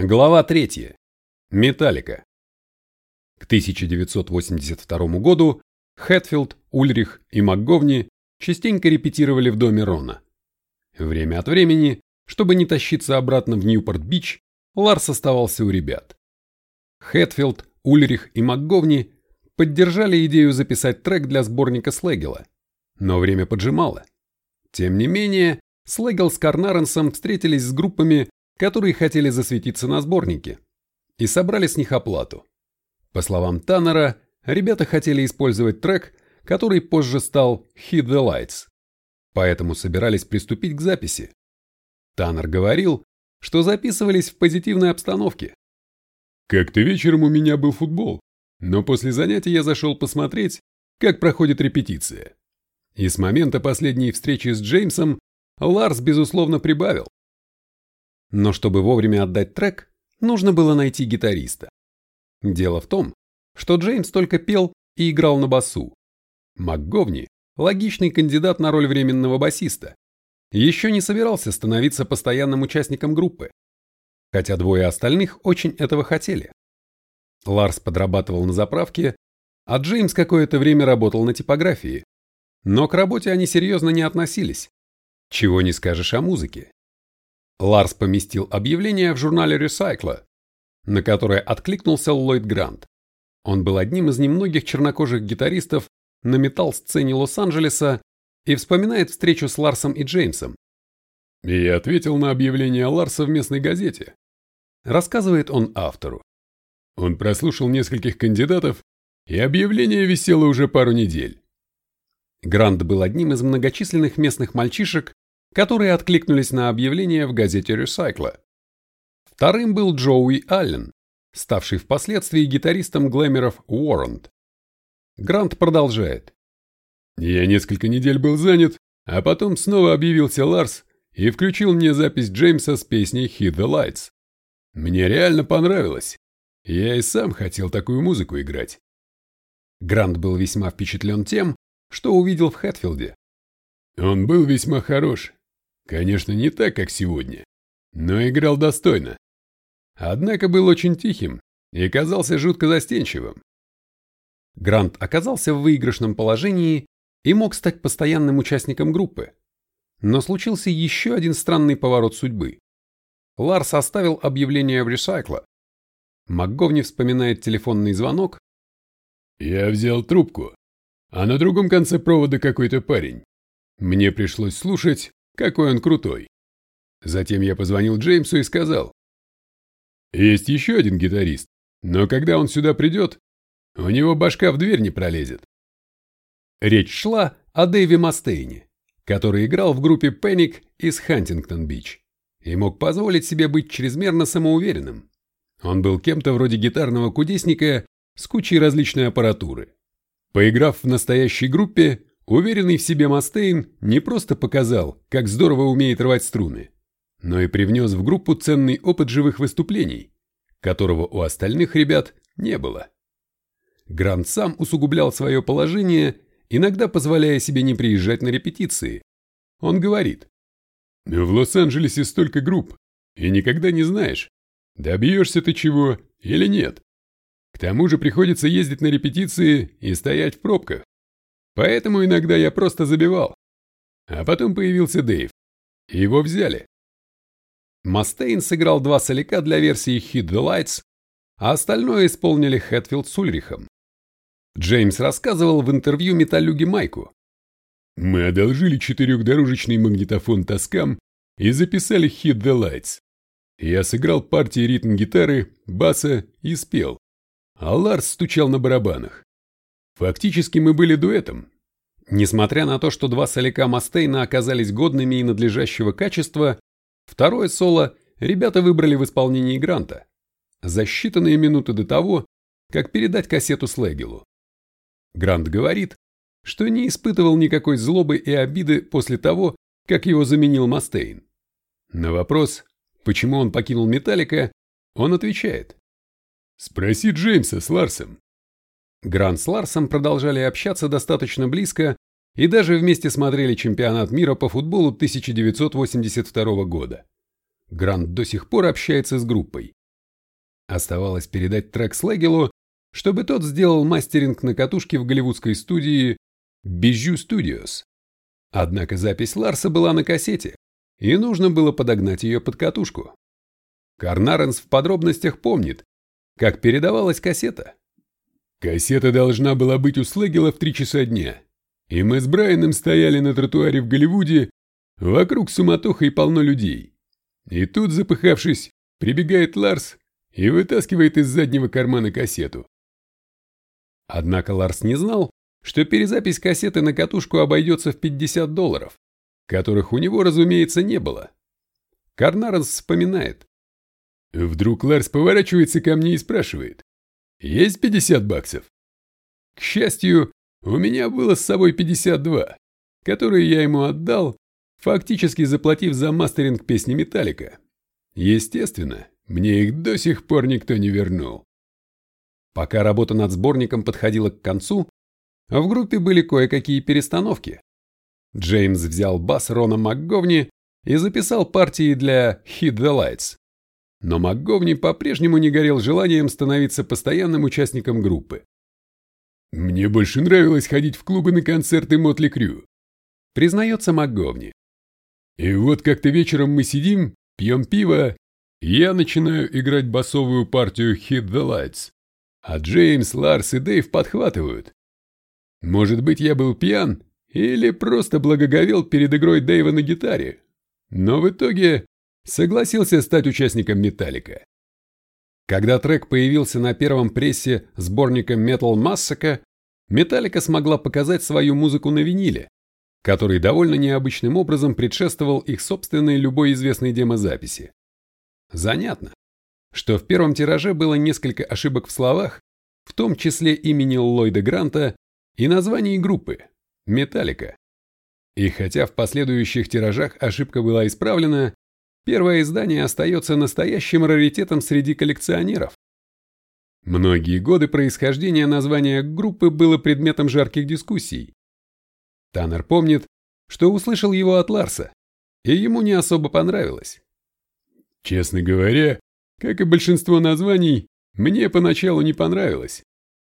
Глава 3. Металлика. К 1982 году Хэтфилд, Ульрих и МакГовни частенько репетировали в доме Рона. Время от времени, чтобы не тащиться обратно в Ньюпорт-Бич, Ларс оставался у ребят. Хэтфилд, Ульрих и МакГовни поддержали идею записать трек для сборника Слегела, но время поджимало. Тем не менее, Слегел с Карнаренсом встретились с группами, которые хотели засветиться на сборнике, и собрали с них оплату. По словам Таннера, ребята хотели использовать трек, который позже стал Hit the Lights, поэтому собирались приступить к записи. Таннер говорил, что записывались в позитивной обстановке. Как-то вечером у меня был футбол, но после занятия я зашел посмотреть, как проходит репетиция. И с момента последней встречи с Джеймсом Ларс, безусловно, прибавил. Но чтобы вовремя отдать трек, нужно было найти гитариста. Дело в том, что Джеймс только пел и играл на басу. МакГовни – логичный кандидат на роль временного басиста. Еще не собирался становиться постоянным участником группы. Хотя двое остальных очень этого хотели. Ларс подрабатывал на заправке, а Джеймс какое-то время работал на типографии. Но к работе они серьезно не относились. Чего не скажешь о музыке. Ларс поместил объявление в журнале Recycler, на которое откликнулся Ллойд Грант. Он был одним из немногих чернокожих гитаристов на метал-сцене Лос-Анджелеса и вспоминает встречу с Ларсом и Джеймсом. И я ответил на объявление Ларса в местной газете. Рассказывает он автору. Он прослушал нескольких кандидатов, и объявление висело уже пару недель. Грант был одним из многочисленных местных мальчишек, которые откликнулись на объявление в газете Recycler. Вторым был Джоуи Аллен, ставший впоследствии гитаристом глэмеров Warrant. Грант продолжает. «Я несколько недель был занят, а потом снова объявился Ларс и включил мне запись Джеймса с песней Hit the Lights. Мне реально понравилось. Я и сам хотел такую музыку играть». Грант был весьма впечатлен тем, что увидел в Хэтфилде. Он был весьма хорош, Конечно, не так, как сегодня, но играл достойно. Однако был очень тихим и казался жутко застенчивым. Грант оказался в выигрышном положении и мог стать постоянным участником группы. Но случился еще один странный поворот судьбы. Ларс оставил объявление в Recycler. МакГовни вспоминает телефонный звонок. «Я взял трубку, а на другом конце провода какой-то парень. Мне пришлось слушать, какой он крутой. Затем я позвонил Джеймсу и сказал. Есть еще один гитарист, но когда он сюда придет, у него башка в дверь не пролезет. Речь шла о Дэйве Мастейне, который играл в группе Panic из Хантингтон-Бич и мог позволить себе быть чрезмерно самоуверенным. Он был кем-то вроде гитарного кудесника с кучей различной аппаратуры. Поиграв в настоящей группе, Уверенный в себе Мастейн не просто показал, как здорово умеет рвать струны, но и привнес в группу ценный опыт живых выступлений, которого у остальных ребят не было. Грант сам усугублял свое положение, иногда позволяя себе не приезжать на репетиции. Он говорит, «В Лос-Анджелесе столько групп, и никогда не знаешь, добьешься ты чего или нет. К тому же приходится ездить на репетиции и стоять в пробках. Поэтому иногда я просто забивал. А потом появился Дэйв. Его взяли. Мастейн сыграл два соляка для версии Hit the Lights, а остальное исполнили Хэтфилд с Ульрихом. Джеймс рассказывал в интервью металлюге Майку. «Мы одолжили четырехдорожечный магнитофон Тоскам и записали Hit the Lights. Я сыграл партии ритм-гитары, баса и спел, а Ларс стучал на барабанах. Фактически мы были дуэтом. Несмотря на то, что два соляка Мастейна оказались годными и надлежащего качества, второе соло ребята выбрали в исполнении Гранта за считанные минуты до того, как передать кассету Слегелу. Грант говорит, что не испытывал никакой злобы и обиды после того, как его заменил Мастейн. На вопрос, почему он покинул Металлика, он отвечает. «Спроси Джеймса с Ларсом. Грант с Ларсом продолжали общаться достаточно близко и даже вместе смотрели чемпионат мира по футболу 1982 года. Грант до сих пор общается с группой. Оставалось передать трек Слегелу, чтобы тот сделал мастеринг на катушке в голливудской студии Bijou Studios. Однако запись Ларса была на кассете, и нужно было подогнать ее под катушку. Карнаренс в подробностях помнит, как передавалась кассета. Кассета должна была быть у Слегела в три часа дня, и мы с Брайаном стояли на тротуаре в Голливуде, вокруг суматоха и полно людей. И тут, запыхавшись, прибегает Ларс и вытаскивает из заднего кармана кассету. Однако Ларс не знал, что перезапись кассеты на катушку обойдется в 50 долларов, которых у него, разумеется, не было. Карнаренс вспоминает. Вдруг Ларс поворачивается ко мне и спрашивает. «Есть 50 баксов?» К счастью, у меня было с собой 52, которые я ему отдал, фактически заплатив за мастеринг песни Металлика. Естественно, мне их до сих пор никто не вернул. Пока работа над сборником подходила к концу, в группе были кое-какие перестановки. Джеймс взял бас Рона МакГовни и записал партии для Hit the Lights. Но МакГовни по-прежнему не горел желанием становиться постоянным участником группы. «Мне больше нравилось ходить в клубы на концерты Мотли Крю», признается МакГовни. «И вот как-то вечером мы сидим, пьем пиво, я начинаю играть басовую партию Hit the Lights, а Джеймс, Ларс и Дэйв подхватывают. Может быть, я был пьян или просто благоговел перед игрой Дэйва на гитаре, но в итоге согласился стать участником Металлика. Когда трек появился на первом прессе сборника Metal Massacre, Металлика смогла показать свою музыку на виниле, который довольно необычным образом предшествовал их собственной любой известной демозаписи. Занятно, что в первом тираже было несколько ошибок в словах, в том числе имени Ллойда Гранта и названии группы – Металлика. И хотя в последующих тиражах ошибка была исправлена, Первое издание остается настоящим раритетом среди коллекционеров. Многие годы происхождения названия группы было предметом жарких дискуссий. Таннер помнит, что услышал его от Ларса, и ему не особо понравилось. Честно говоря, как и большинство названий, мне поначалу не понравилось.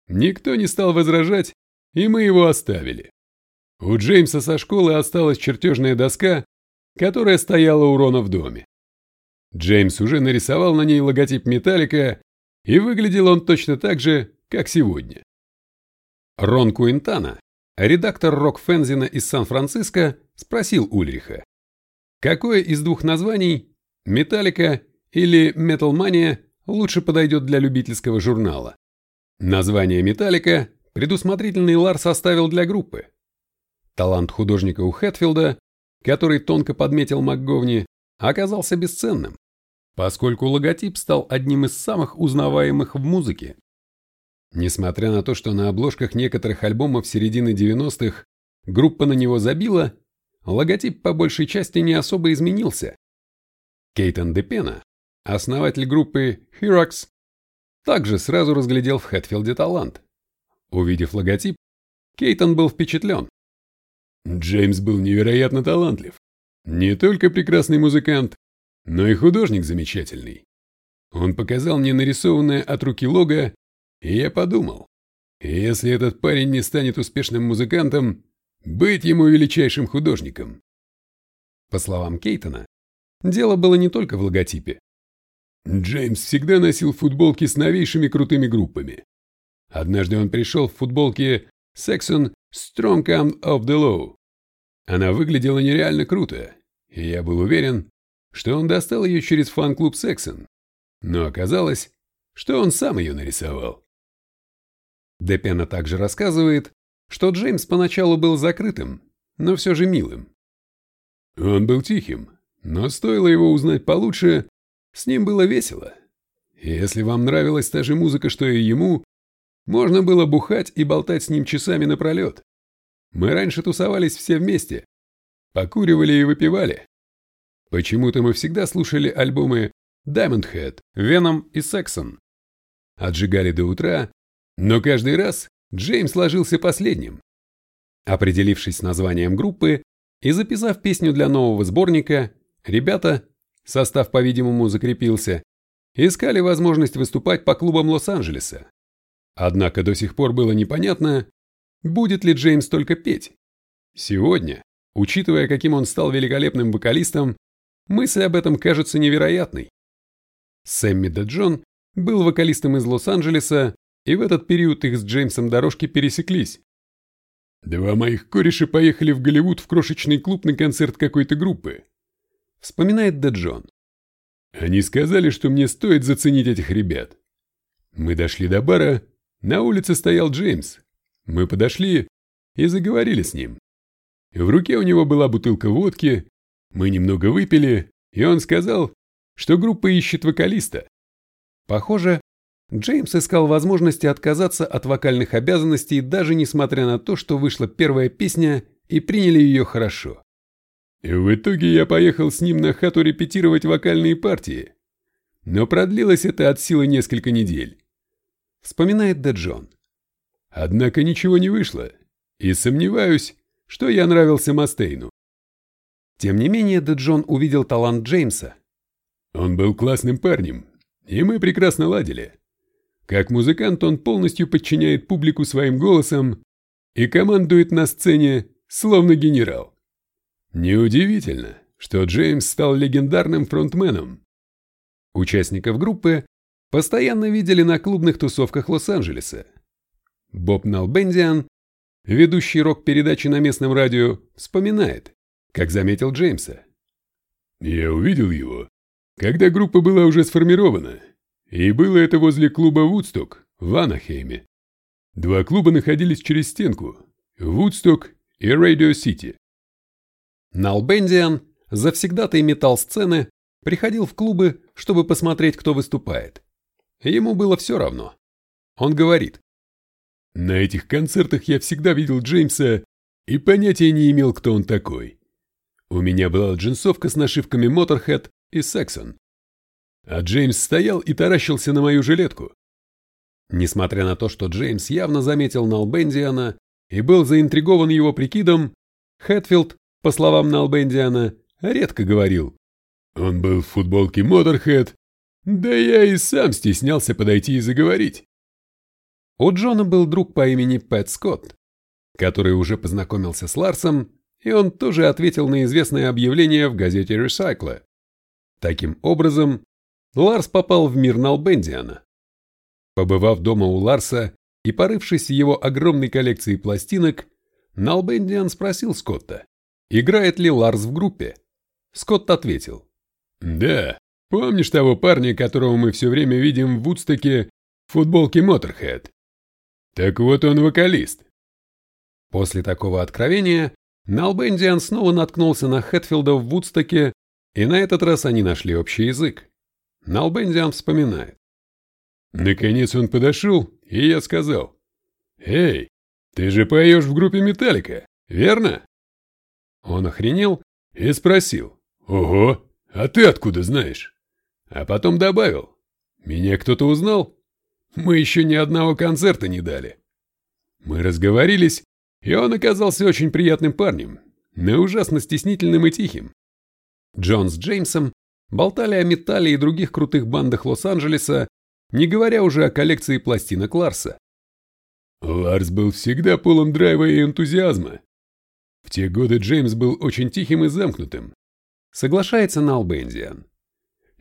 Никто не стал возражать, и мы его оставили. У Джеймса со школы осталась чертежная доска, которая стояла у Рона в доме. Джеймс уже нарисовал на ней логотип Металлика, и выглядел он точно так же, как сегодня. Рон Куинтана, редактор рок-фензина из Сан-Франциско, спросил Ульриха, какое из двух названий, Металлика или Металмания, лучше подойдет для любительского журнала. Название Металлика предусмотрительный Ларс оставил для группы. Талант художника у Хэтфилда который тонко подметил МакГовни, оказался бесценным, поскольку логотип стал одним из самых узнаваемых в музыке. Несмотря на то, что на обложках некоторых альбомов середины 90-х группа на него забила, логотип по большей части не особо изменился. Кейтон Депена, основатель группы Hirax, также сразу разглядел в Хэтфилде талант. Увидев логотип, Кейтон был впечатлен. Джеймс был невероятно талантлив. Не только прекрасный музыкант, но и художник замечательный. Он показал мне нарисованное от руки лого, и я подумал, если этот парень не станет успешным музыкантом, быть ему величайшим художником. По словам Кейтона, дело было не только в логотипе. Джеймс всегда носил футболки с новейшими крутыми группами. Однажды он пришел в футболке Saxon Strong Arm of the Law. Она выглядела нереально круто, и я был уверен, что он достал ее через фан-клуб Сексон. Но оказалось, что он сам ее нарисовал. Депена также рассказывает, что Джеймс поначалу был закрытым, но все же милым. Он был тихим, но стоило его узнать получше, с ним было весело. Если вам нравилась та же музыка, что и ему, можно было бухать и болтать с ним часами напролет. Мы раньше тусовались все вместе. Покуривали и выпивали. Почему-то мы всегда слушали альбомы Diamond Head, Venom и Saxon. Отжигали до утра, но каждый раз Джеймс ложился последним. Определившись с названием группы и записав песню для нового сборника, ребята, состав, по-видимому, закрепился, искали возможность выступать по клубам Лос-Анджелеса. Однако до сих пор было непонятно, будет ли Джеймс только петь. Сегодня, учитывая, каким он стал великолепным вокалистом, мысль об этом кажется невероятной. Сэмми Де Джон был вокалистом из Лос-Анджелеса, и в этот период их с Джеймсом дорожки пересеклись. Два моих кореша поехали в Голливуд в крошечный клуб на концерт какой-то группы. Вспоминает Де Джон. Они сказали, что мне стоит заценить этих ребят. Мы дошли до бара, на улице стоял Джеймс. Мы подошли и заговорили с ним. В руке у него была бутылка водки, мы немного выпили, и он сказал, что группа ищет вокалиста. Похоже, Джеймс искал возможности отказаться от вокальных обязанностей, даже несмотря на то, что вышла первая песня и приняли ее хорошо. В итоге я поехал с ним на хату репетировать вокальные партии. Но продлилось это от силы несколько недель. Вспоминает Де Джон. Однако ничего не вышло, и сомневаюсь, что я нравился Мастейну. Тем не менее, Де Джон увидел талант Джеймса. Он был классным парнем, и мы прекрасно ладили. Как музыкант он полностью подчиняет публику своим голосом и командует на сцене, словно генерал. Неудивительно, что Джеймс стал легендарным фронтменом. Участников группы постоянно видели на клубных тусовках Лос-Анджелеса. Боб Налбендиан, ведущий рок-передачи на местном радио, вспоминает, как заметил Джеймса. «Я увидел его, когда группа была уже сформирована, и было это возле клуба «Вудсток» в Анахейме. Два клуба находились через стенку – «Вудсток» и «Радио Сити». Налбендиан, завсегдатый металл-сцены, приходил в клубы, чтобы посмотреть, кто выступает. Ему было все равно. Он говорит. «На этих концертах я всегда видел Джеймса и понятия не имел, кто он такой. У меня была джинсовка с нашивками Motorhead и Saxon. А Джеймс стоял и таращился на мою жилетку. Несмотря на то, что Джеймс явно заметил Налбендиана и был заинтригован его прикидом, Хэтфилд, по словам Налбендиана, редко говорил. Он был в футболке Motorhead, да я и сам стеснялся подойти и заговорить. У Джона был друг по имени Пэт Скотт, который уже познакомился с Ларсом, и он тоже ответил на известное объявление в газете Recycle. Таким образом, Ларс попал в мир Налбендиана. Побывав дома у Ларса и порывшись в его огромной коллекции пластинок, Налбендиан спросил Скотта, играет ли Ларс в группе. Скотт ответил. «Да, помнишь того парня, которого мы все время видим в Вудстоке в футболке Motorhead? Так вот он вокалист». После такого откровения Налбендиан снова наткнулся на Хэтфилда в Вудстоке, и на этот раз они нашли общий язык. Налбендиан вспоминает. Наконец он подошел, и я сказал. «Эй, ты же поешь в группе Металлика, верно?» Он охренел и спросил. «Ого, а ты откуда знаешь?» А потом добавил. «Меня кто-то узнал? Мы еще ни одного концерта не дали». Мы разговорились, и он оказался очень приятным парнем, но ужасно стеснительным и тихим. Джон с Джеймсом болтали о металле и других крутых бандах Лос-Анджелеса, не говоря уже о коллекции пластинок Ларса. Ларс был всегда полон драйва и энтузиазма. В те годы Джеймс был очень тихим и замкнутым. Соглашается Налбендиан.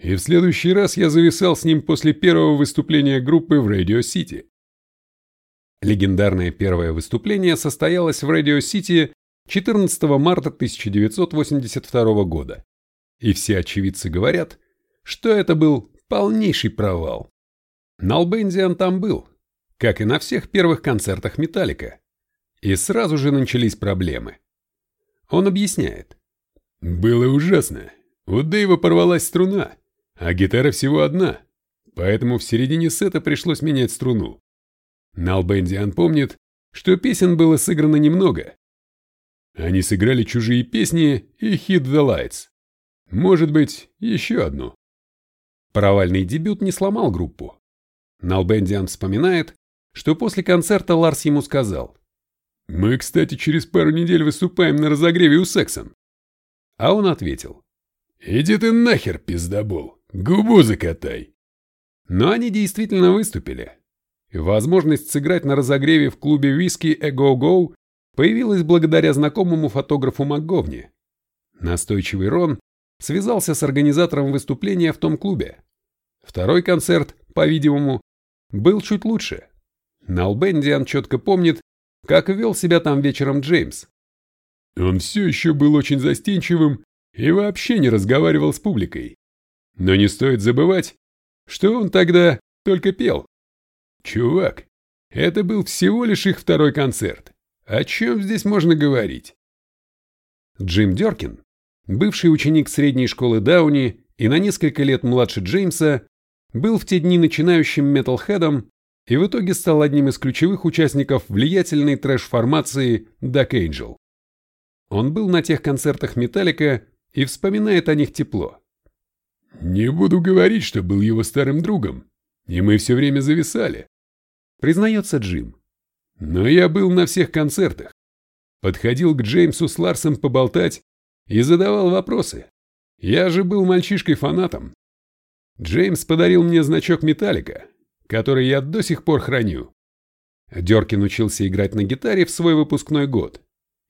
И в следующий раз я зависал с ним после первого выступления группы в Радио Сити. Легендарное первое выступление состоялось в Радио Сити 14 марта 1982 года и все очевидцы говорят, что это был полнейший провал. Налбендиан там был, как и на всех первых концертах Металлика. И сразу же начались проблемы. Он объясняет. «Было ужасно. У Дэйва порвалась струна, а гитара всего одна, поэтому в середине сета пришлось менять струну. Налбендиан помнит, что песен было сыграно немного. Они сыграли чужие песни и «Hit the Lights». Может быть, еще одну. Провальный дебют не сломал группу. Налбендиан вспоминает, что после концерта Ларс ему сказал. «Мы, кстати, через пару недель выступаем на разогреве у Сексом». А он ответил. «Иди ты нахер, пиздобол, губу закатай». Но они действительно выступили. Возможность сыграть на разогреве в клубе виски Go Go появилась благодаря знакомому фотографу МакГовни. Настойчивый Рон связался с организатором выступления в том клубе. Второй концерт, по-видимому, был чуть лучше. Налбендиан четко помнит, как вел себя там вечером Джеймс. Он все еще был очень застенчивым и вообще не разговаривал с публикой. Но не стоит забывать, что он тогда только пел. Чувак, это был всего лишь их второй концерт. О чем здесь можно говорить? Джим Деркин, бывший ученик средней школы Дауни и на несколько лет младше Джеймса, был в те дни начинающим металлхедом и в итоге стал одним из ключевых участников влиятельной трэш-формации Duck Angel. Он был на тех концертах Металлика и вспоминает о них тепло. «Не буду говорить, что был его старым другом, и мы все время зависали», признается Джим. «Но я был на всех концертах, подходил к Джеймсу с Ларсом поболтать и задавал вопросы. Я же был мальчишкой-фанатом. Джеймс подарил мне значок Металлика, который я до сих пор храню. Деркин учился играть на гитаре в свой выпускной год.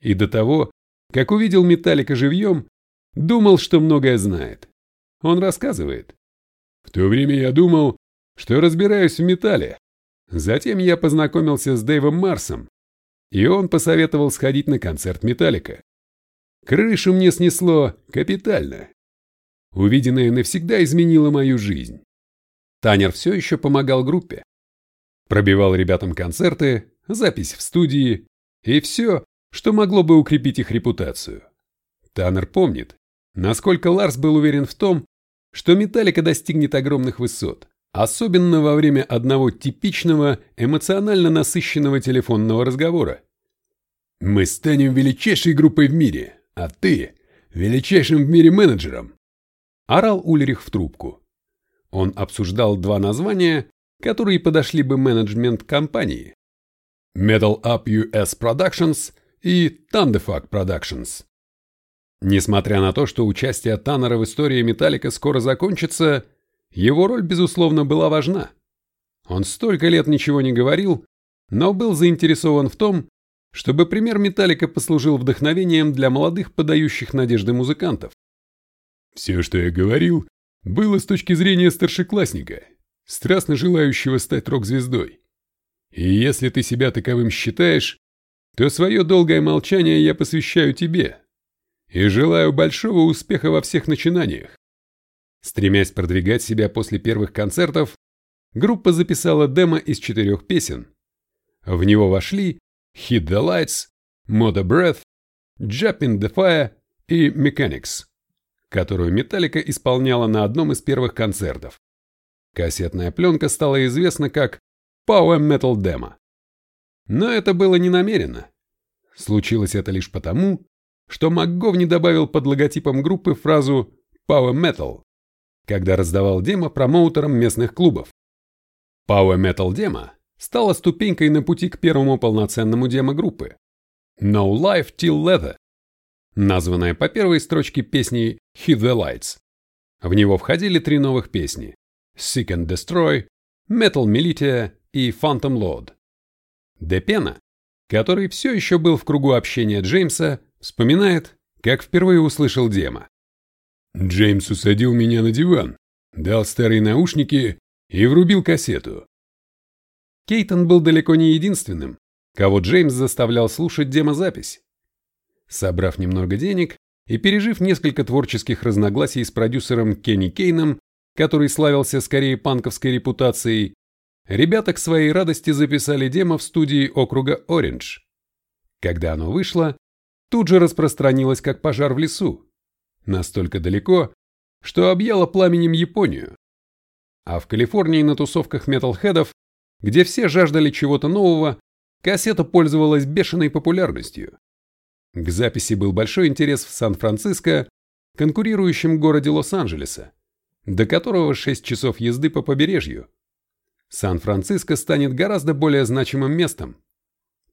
И до того, как увидел Металлика живьем, думал, что многое знает. Он рассказывает. В то время я думал, что разбираюсь в металле. Затем я познакомился с Дэйвом Марсом, и он посоветовал сходить на концерт Металлика. Крышу мне снесло капитально. Увиденное навсегда изменило мою жизнь. Танер все еще помогал группе. Пробивал ребятам концерты, запись в студии и все, что могло бы укрепить их репутацию. Таннер помнит, насколько Ларс был уверен в том, что Металлика достигнет огромных высот, особенно во время одного типичного эмоционально насыщенного телефонного разговора. «Мы станем величайшей группой в мире, а ты – величайшим в мире менеджером», – орал Ульрих в трубку. Он обсуждал два названия, которые подошли бы менеджмент компании. Metal Up US Productions и Thunderfuck Productions. Несмотря на то, что участие Таннера в истории Металлика скоро закончится, его роль, безусловно, была важна. Он столько лет ничего не говорил, но был заинтересован в том, чтобы пример Металлика послужил вдохновением для молодых подающих надежды музыкантов. Все, что я говорил, было с точки зрения старшеклассника, страстно желающего стать рок-звездой. И если ты себя таковым считаешь, то свое долгое молчание я посвящаю тебе, и желаю большого успеха во всех начинаниях. Стремясь продвигать себя после первых концертов, группа записала демо из четырех песен. В него вошли Hit the Lights, Moda Breath, Jump in the Fire и Mechanics, которую Металлика исполняла на одном из первых концертов. Кассетная пленка стала известна как Power Metal Demo. Но это было не намеренно. Случилось это лишь потому, что МакГовни добавил под логотипом группы фразу «Power Metal», когда раздавал демо промоутерам местных клубов. Power Metal демо стала ступенькой на пути к первому полноценному демо группы No Life Till Leather, названная по первой строчке песни Hit the Lights. В него входили три новых песни Seek and Destroy, Metal Militia и Phantom Lord. Депена, который все еще был в кругу общения Джеймса, Вспоминает, как впервые услышал Дема. Джеймс усадил меня на диван, дал старые наушники и врубил кассету. Кейтон был далеко не единственным, кого Джеймс заставлял слушать демозапись. Собрав немного денег и пережив несколько творческих разногласий с продюсером Кенни Кейном, который славился скорее панковской репутацией, ребята к своей радости записали демо в студии округа Ориндж. Когда оно вышло, тут же распространилась как пожар в лесу, настолько далеко, что объяло пламенем Японию. А в Калифорнии на тусовках металлхедов, где все жаждали чего-то нового, кассета пользовалась бешеной популярностью. К записи был большой интерес в Сан-Франциско, конкурирующем городе Лос-Анджелеса, до которого 6 часов езды по побережью. Сан-Франциско станет гораздо более значимым местом.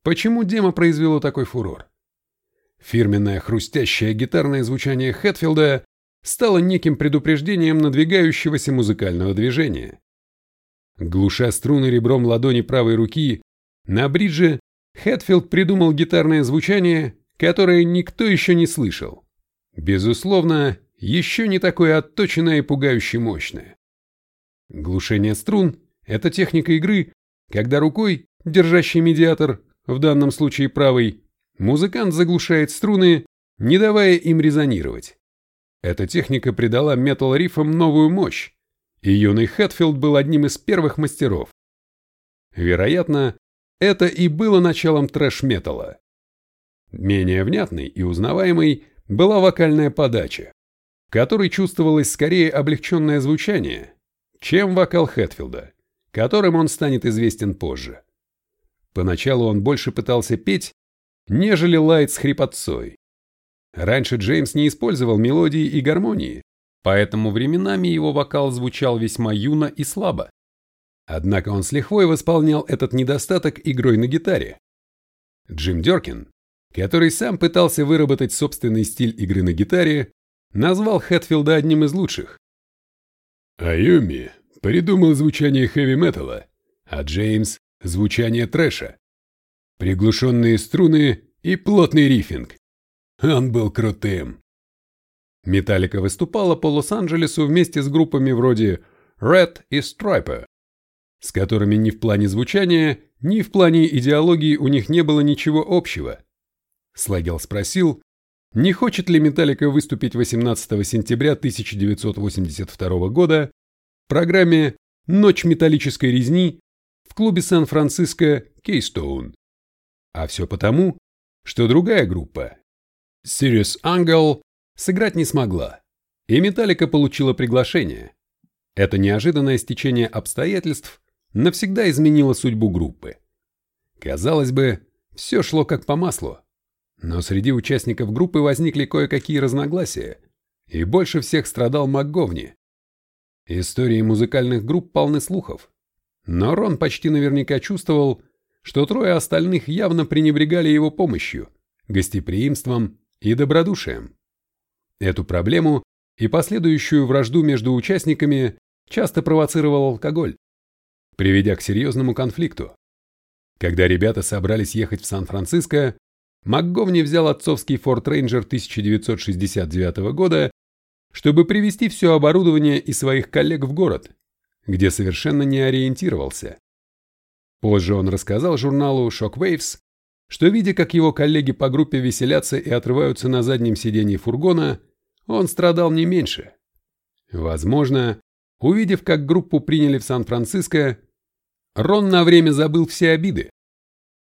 Почему демо произвело такой фурор? Фирменное хрустящее гитарное звучание Хэтфилда стало неким предупреждением надвигающегося музыкального движения. Глуша струны ребром ладони правой руки, на бридже Хэтфилд придумал гитарное звучание, которое никто еще не слышал. Безусловно, еще не такое отточенное и пугающе мощное. Глушение струн – это техника игры, когда рукой, держащей медиатор, в данном случае правой, музыкант заглушает струны, не давая им резонировать. Эта техника придала метал-рифам новую мощь, и юный Хэтфилд был одним из первых мастеров. Вероятно, это и было началом трэш-металла. Менее внятной и узнаваемой была вокальная подача, в которой чувствовалось скорее облегченное звучание, чем вокал Хэтфилда, которым он станет известен позже. Поначалу он больше пытался петь, нежели лает с хрипотцой. Раньше Джеймс не использовал мелодии и гармонии, поэтому временами его вокал звучал весьма юно и слабо. Однако он с лихвой восполнял этот недостаток игрой на гитаре. Джим Деркин, который сам пытался выработать собственный стиль игры на гитаре, назвал Хэтфилда одним из лучших. Айоми придумал звучание хэви-металла, а Джеймс – звучание трэша. Приглушенные струны и плотный рифинг. Он был крутым. Металлика выступала по Лос-Анджелесу вместе с группами вроде Red и Striper, с которыми ни в плане звучания, ни в плане идеологии у них не было ничего общего. Слагел спросил, не хочет ли Металлика выступить 18 сентября 1982 года в программе «Ночь металлической резни» в клубе Сан-Франциско Кейстоун. А все потому, что другая группа, Sirius Angel, сыграть не смогла, и Металлика получила приглашение. Это неожиданное стечение обстоятельств навсегда изменило судьбу группы. Казалось бы, все шло как по маслу. Но среди участников группы возникли кое-какие разногласия, и больше всех страдал МакГовни. Истории музыкальных групп полны слухов, но Рон почти наверняка чувствовал, что трое остальных явно пренебрегали его помощью, гостеприимством и добродушием. Эту проблему и последующую вражду между участниками часто провоцировал алкоголь, приведя к серьезному конфликту. Когда ребята собрались ехать в Сан-Франциско, МакГовни взял отцовский Ford Ranger 1969 года, чтобы привезти все оборудование и своих коллег в город, где совершенно не ориентировался. Позже он рассказал журналу Shockwaves, что видя, как его коллеги по группе веселятся и отрываются на заднем сидении фургона, он страдал не меньше. Возможно, увидев, как группу приняли в Сан-Франциско, Рон на время забыл все обиды.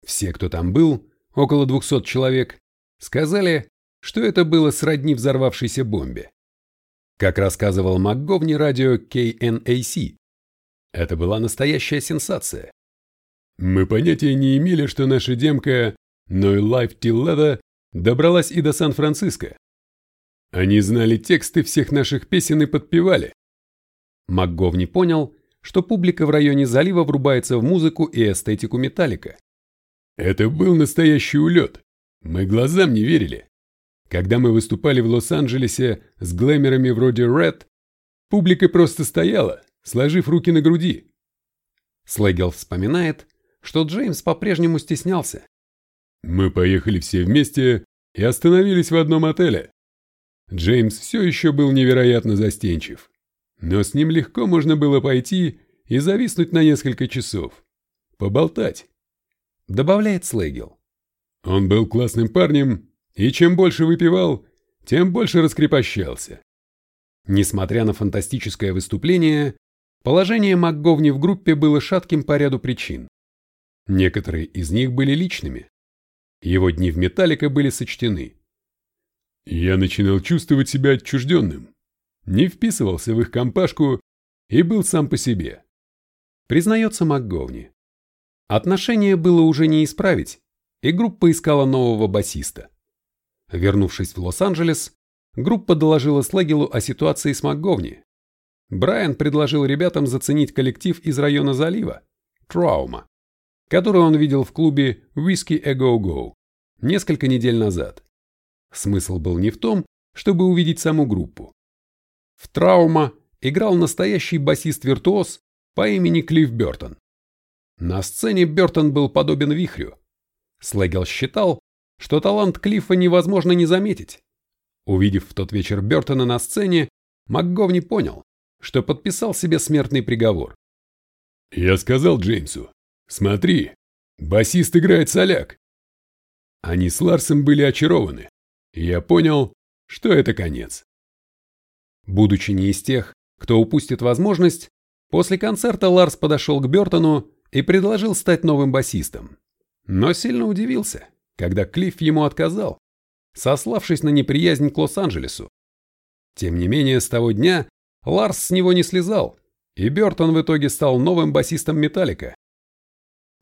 Все, кто там был, около 200 человек, сказали, что это было сродни взорвавшейся бомбе. Как рассказывал МакГовни радио KNAC, это была настоящая сенсация. Мы понятия не имели, что наша демка No Life Till Leather добралась и до Сан-Франциско. Они знали тексты всех наших песен и подпевали. МакГовни понял, что публика в районе залива врубается в музыку и эстетику металлика. Это был настоящий улет. Мы глазам не верили. Когда мы выступали в Лос-Анджелесе с глэмерами вроде Red, публика просто стояла, сложив руки на груди. Слэгел вспоминает, что Джеймс по-прежнему стеснялся. Мы поехали все вместе и остановились в одном отеле. Джеймс все еще был невероятно застенчив, но с ним легко можно было пойти и зависнуть на несколько часов, поболтать добавляет Слейгел. Он был классным парнем, и чем больше выпивал, тем больше раскрепощался. Несмотря на фантастическое выступление, положение МакГовни в группе было шатким по ряду причин. Некоторые из них были личными. Его дни в Металлика были сочтены. Я начинал чувствовать себя отчужденным, не вписывался в их компашку и был сам по себе. Признается МакГовни. Отношения было уже не исправить, и группа искала нового басиста. Вернувшись в Лос-Анджелес, группа доложила Слэгелу о ситуации с МакГовни. Брайан предложил ребятам заценить коллектив из района залива, Траума, который он видел в клубе Whiskey A Go Go несколько недель назад. Смысл был не в том, чтобы увидеть саму группу. В Траума играл настоящий басист-виртуоз, по имени Клифф Бертон. На сцене Бертон был подобен вихрю. Слегел считал, что талант Клиффа невозможно не заметить. Увидев в тот вечер Бертона на сцене, МакГовни понял, что подписал себе смертный приговор. «Я сказал Джеймсу, смотри, басист играет соляк». Они с Ларсом были очарованы, и я понял, что это конец. Будучи не из тех, кто упустит возможность, после концерта Ларс подошел к Бертону и предложил стать новым басистом. Но сильно удивился, когда Клифф ему отказал, сославшись на неприязнь к Лос-Анджелесу. Тем не менее, с того дня Ларс с него не слезал, и Бертон в итоге стал новым басистом Металлика.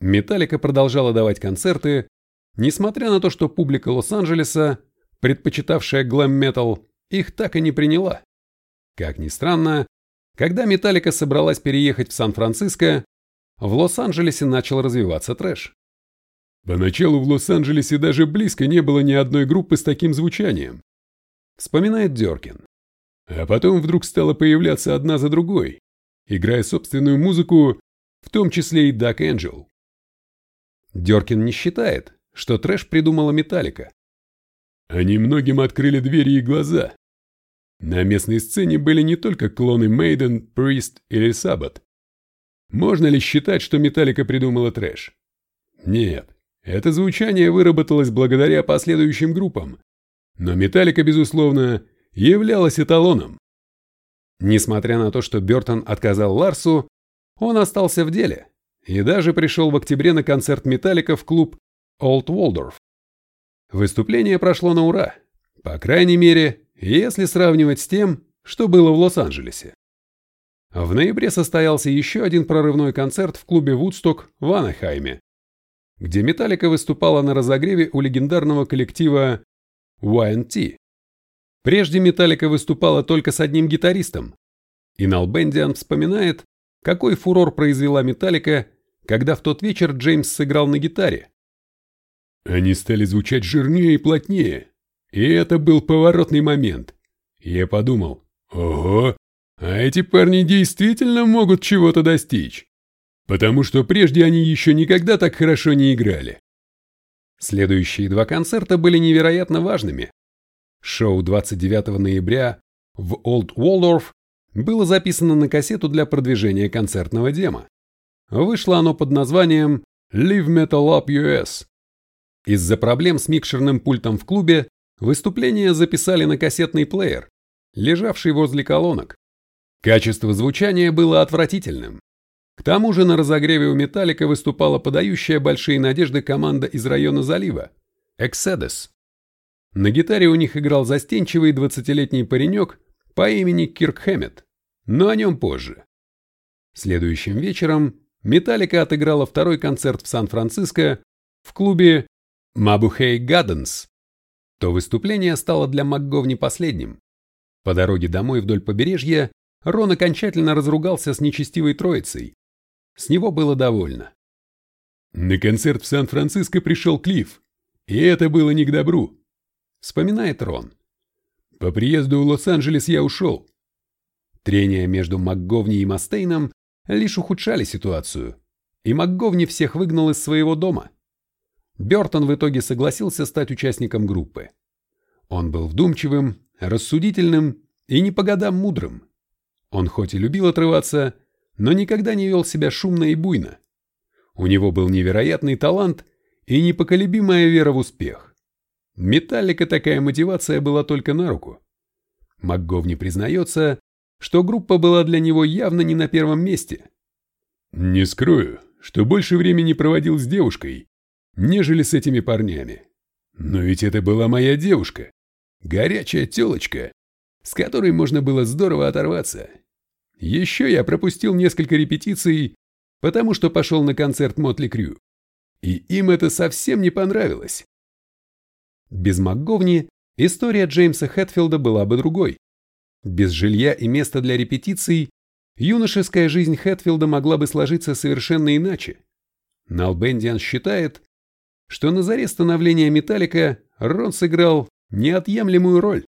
Металлика продолжала давать концерты, несмотря на то, что публика Лос-Анджелеса, предпочитавшая глэм-метал, их так и не приняла. Как ни странно, когда Металлика собралась переехать в Сан-Франциско, в Лос-Анджелесе начал развиваться трэш. Поначалу в Лос-Анджелесе даже близко не было ни одной группы с таким звучанием. Вспоминает Дёркин. А потом вдруг стала появляться одна за другой, играя собственную музыку, в том числе и Duck Angel. Дёркин не считает, что трэш придумала Металлика. Они многим открыли двери и глаза. На местной сцене были не только клоны Maiden, Priest или Sabbath. Можно ли считать, что Металлика придумала трэш? Нет, это звучание выработалось благодаря последующим группам. Но Металлика, безусловно, являлась эталоном. Несмотря на то, что Бертон отказал Ларсу, он остался в деле и даже пришел в октябре на концерт Металлика в клуб Old Waldorf. Выступление прошло на ура, по крайней мере, если сравнивать с тем, что было в Лос-Анджелесе. В ноябре состоялся еще один прорывной концерт в клубе Вудсток в Анахайме, где Металлика выступала на разогреве у легендарного коллектива YNT. Прежде Металлика выступала только с одним гитаристом, и Налбендиан вспоминает, какой фурор произвела Металлика, когда в тот вечер Джеймс сыграл на гитаре. Они стали звучать жирнее и плотнее, и это был поворотный момент. Я подумал, ого, а эти парни действительно могут чего-то достичь потому что прежде они еще никогда так хорошо не играли. Следующие два концерта были невероятно важными. Шоу 29 ноября в Old Waldorf было записано на кассету для продвижения концертного демо. Вышло оно под названием Live Metal Up US. Из-за проблем с микшерным пультом в клубе выступление записали на кассетный плеер, лежавший возле колонок. Качество звучания было отвратительным. К тому же на разогреве у Металлика выступала подающая большие надежды команда из района залива – Exodus. На гитаре у них играл застенчивый 20-летний паренек по имени Кирк Хэммет, но о нем позже. Следующим вечером Металлика отыграла второй концерт в Сан-Франциско в клубе Мабухей Гадденс. То выступление стало для МакГовни последним. По дороге домой вдоль побережья Рон окончательно разругался с нечестивой троицей, с него было довольно. На концерт в Сан-Франциско пришел Клифф, и это было не к добру, вспоминает Рон. По приезду в Лос-Анджелес я ушел. Трения между МакГовни и Мастейном лишь ухудшали ситуацию, и МакГовни всех выгнал из своего дома. Бертон в итоге согласился стать участником группы. Он был вдумчивым, рассудительным и не по годам мудрым. Он хоть и любил отрываться, но никогда не вел себя шумно и буйно. У него был невероятный талант и непоколебимая вера в успех. Металлика такая мотивация была только на руку. МакГовни признается, что группа была для него явно не на первом месте. «Не скрою, что больше времени проводил с девушкой, нежели с этими парнями. Но ведь это была моя девушка, горячая телочка, с которой можно было здорово оторваться еще я пропустил несколько репетиций, потому что пошел на концерт Мотли Крю. И им это совсем не понравилось. Без МакГовни история Джеймса Хэтфилда была бы другой. Без жилья и места для репетиций юношеская жизнь Хэтфилда могла бы сложиться совершенно иначе. Налбендиан считает, что на заре становления Металлика Рон сыграл неотъемлемую роль.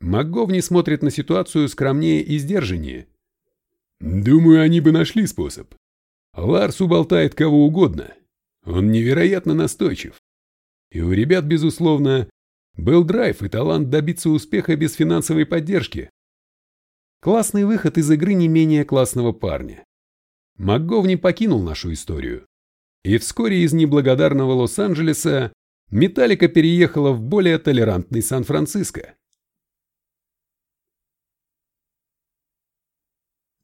МакГовни смотрит на ситуацию скромнее и сдержаннее – Думаю, они бы нашли способ. Ларс уболтает кого угодно. Он невероятно настойчив. И у ребят, безусловно, был драйв и талант добиться успеха без финансовой поддержки. Классный выход из игры не менее классного парня. МакГовни покинул нашу историю. И вскоре из неблагодарного Лос-Анджелеса Металлика переехала в более толерантный Сан-Франциско.